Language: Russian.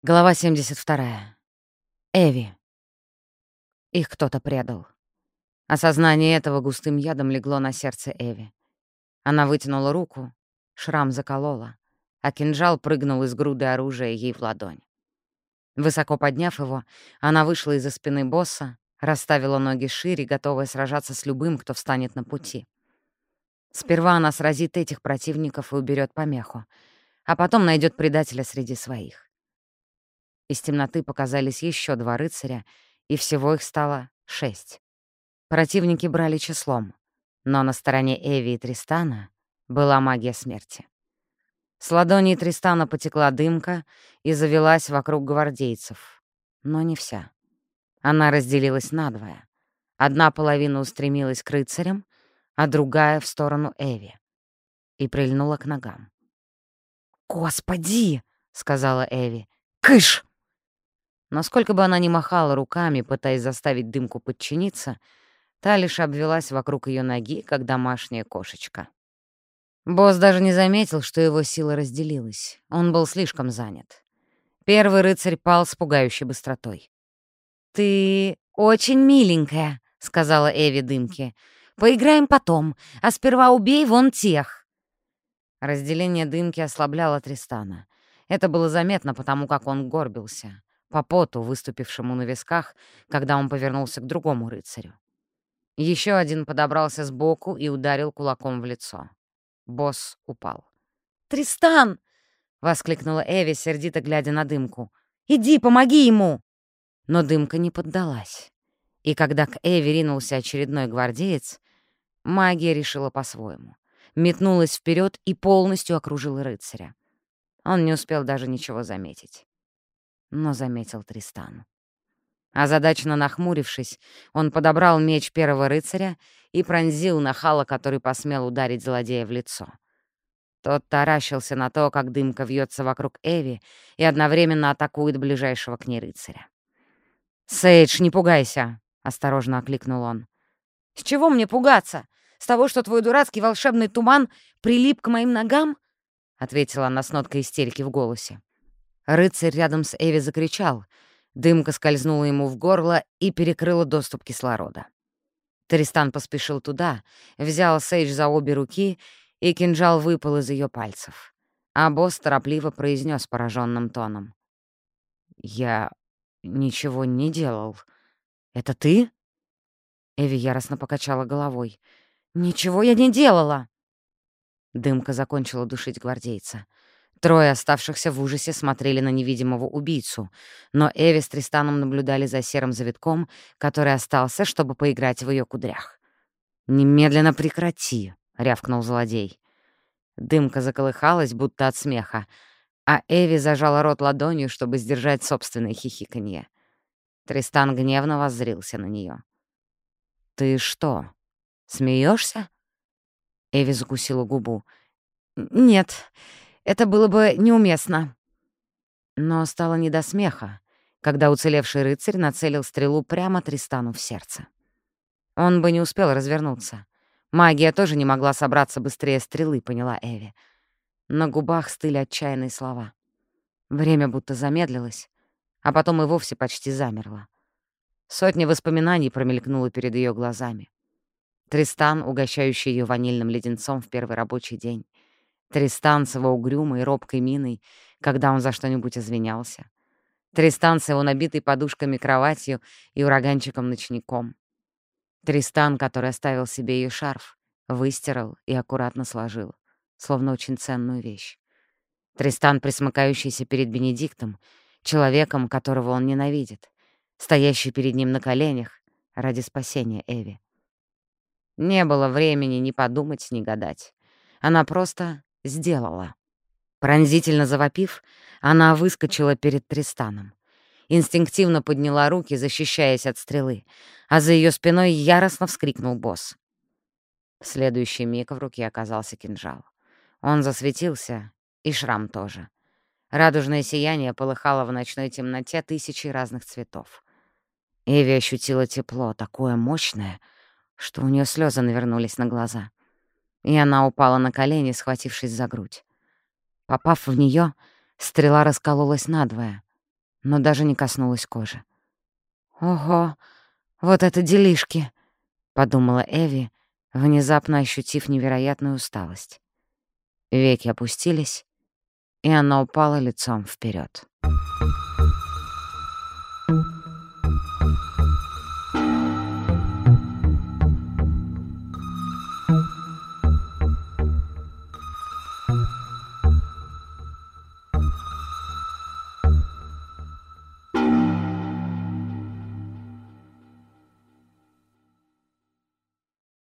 Глава 72. Эви. Их кто-то предал. Осознание этого густым ядом легло на сердце Эви. Она вытянула руку, шрам заколола, а кинжал прыгнул из груды оружия ей в ладонь. Высоко подняв его, она вышла из-за спины босса, расставила ноги шире, готовая сражаться с любым, кто встанет на пути. Сперва она сразит этих противников и уберет помеху, а потом найдет предателя среди своих. Из темноты показались еще два рыцаря, и всего их стало шесть. Противники брали числом, но на стороне Эви и Тристана была магия смерти. С ладони Тристана потекла дымка и завелась вокруг гвардейцев, но не вся. Она разделилась надвое. Одна половина устремилась к рыцарям, а другая — в сторону Эви. И прильнула к ногам. «Господи!» — сказала Эви. «Кыш!» Но сколько бы она ни махала руками, пытаясь заставить дымку подчиниться, та лишь обвелась вокруг ее ноги, как домашняя кошечка. Босс даже не заметил, что его сила разделилась. Он был слишком занят. Первый рыцарь пал с пугающей быстротой. «Ты очень миленькая», — сказала Эви дымке. «Поиграем потом, а сперва убей вон тех». Разделение дымки ослабляло Тристана. Это было заметно, потому как он горбился по поту, выступившему на висках, когда он повернулся к другому рыцарю. Еще один подобрался сбоку и ударил кулаком в лицо. Босс упал. «Тристан!» — воскликнула Эви, сердито глядя на дымку. «Иди, помоги ему!» Но дымка не поддалась. И когда к Эви ринулся очередной гвардеец, магия решила по-своему. Метнулась вперед и полностью окружила рыцаря. Он не успел даже ничего заметить но заметил Тристан. Озадаченно нахмурившись, он подобрал меч первого рыцаря и пронзил нахала, который посмел ударить злодея в лицо. Тот таращился на то, как дымка вьется вокруг Эви и одновременно атакует ближайшего к ней рыцаря. «Сейдж, не пугайся!» — осторожно окликнул он. «С чего мне пугаться? С того, что твой дурацкий волшебный туман прилип к моим ногам?» — ответила она с ноткой истерики в голосе. Рыцарь рядом с Эви закричал. Дымка скользнула ему в горло и перекрыла доступ кислорода. Тристан поспешил туда, взял Сейдж за обе руки, и кинжал выпал из ее пальцев. А босс торопливо произнес пораженным тоном. «Я ничего не делал. Это ты?» Эви яростно покачала головой. «Ничего я не делала!» Дымка закончила душить гвардейца. Трое оставшихся в ужасе смотрели на невидимого убийцу, но Эви с Тристаном наблюдали за серым завитком, который остался, чтобы поиграть в ее кудрях. «Немедленно прекрати!» — рявкнул злодей. Дымка заколыхалась, будто от смеха, а Эви зажала рот ладонью, чтобы сдержать собственное хихиканье. Тристан гневно воззрился на нее. «Ты что, смеешься? Эви закусила губу. «Нет, это было бы неуместно. Но стало не до смеха, когда уцелевший рыцарь нацелил стрелу прямо Тристану в сердце. Он бы не успел развернуться. Магия тоже не могла собраться быстрее стрелы, поняла Эви. На губах стыли отчаянные слова. Время будто замедлилось, а потом и вовсе почти замерло. Сотни воспоминаний промелькнуло перед ее глазами. Тристан, угощающий ее ванильным леденцом в первый рабочий день. Тристан с его угрюмой, робкой миной, когда он за что-нибудь извинялся. Тристан с его набитой подушками кроватью и ураганчиком-ночником. Тристан, который оставил себе ее шарф, выстирал и аккуратно сложил, словно очень ценную вещь. Тристан, присмыкающийся перед Бенедиктом, человеком, которого он ненавидит, стоящий перед ним на коленях ради спасения Эви. Не было времени ни подумать, ни гадать. Она просто сделала. Пронзительно завопив, она выскочила перед Тристаном. Инстинктивно подняла руки, защищаясь от стрелы, а за ее спиной яростно вскрикнул босс. В следующий миг в руке оказался кинжал. Он засветился, и шрам тоже. Радужное сияние полыхало в ночной темноте тысячи разных цветов. Эви ощутила тепло, такое мощное, что у нее слезы навернулись на глаза и она упала на колени, схватившись за грудь. Попав в нее, стрела раскололась надвое, но даже не коснулась кожи. «Ого, вот это делишки!» — подумала Эви, внезапно ощутив невероятную усталость. Веки опустились, и она упала лицом вперед.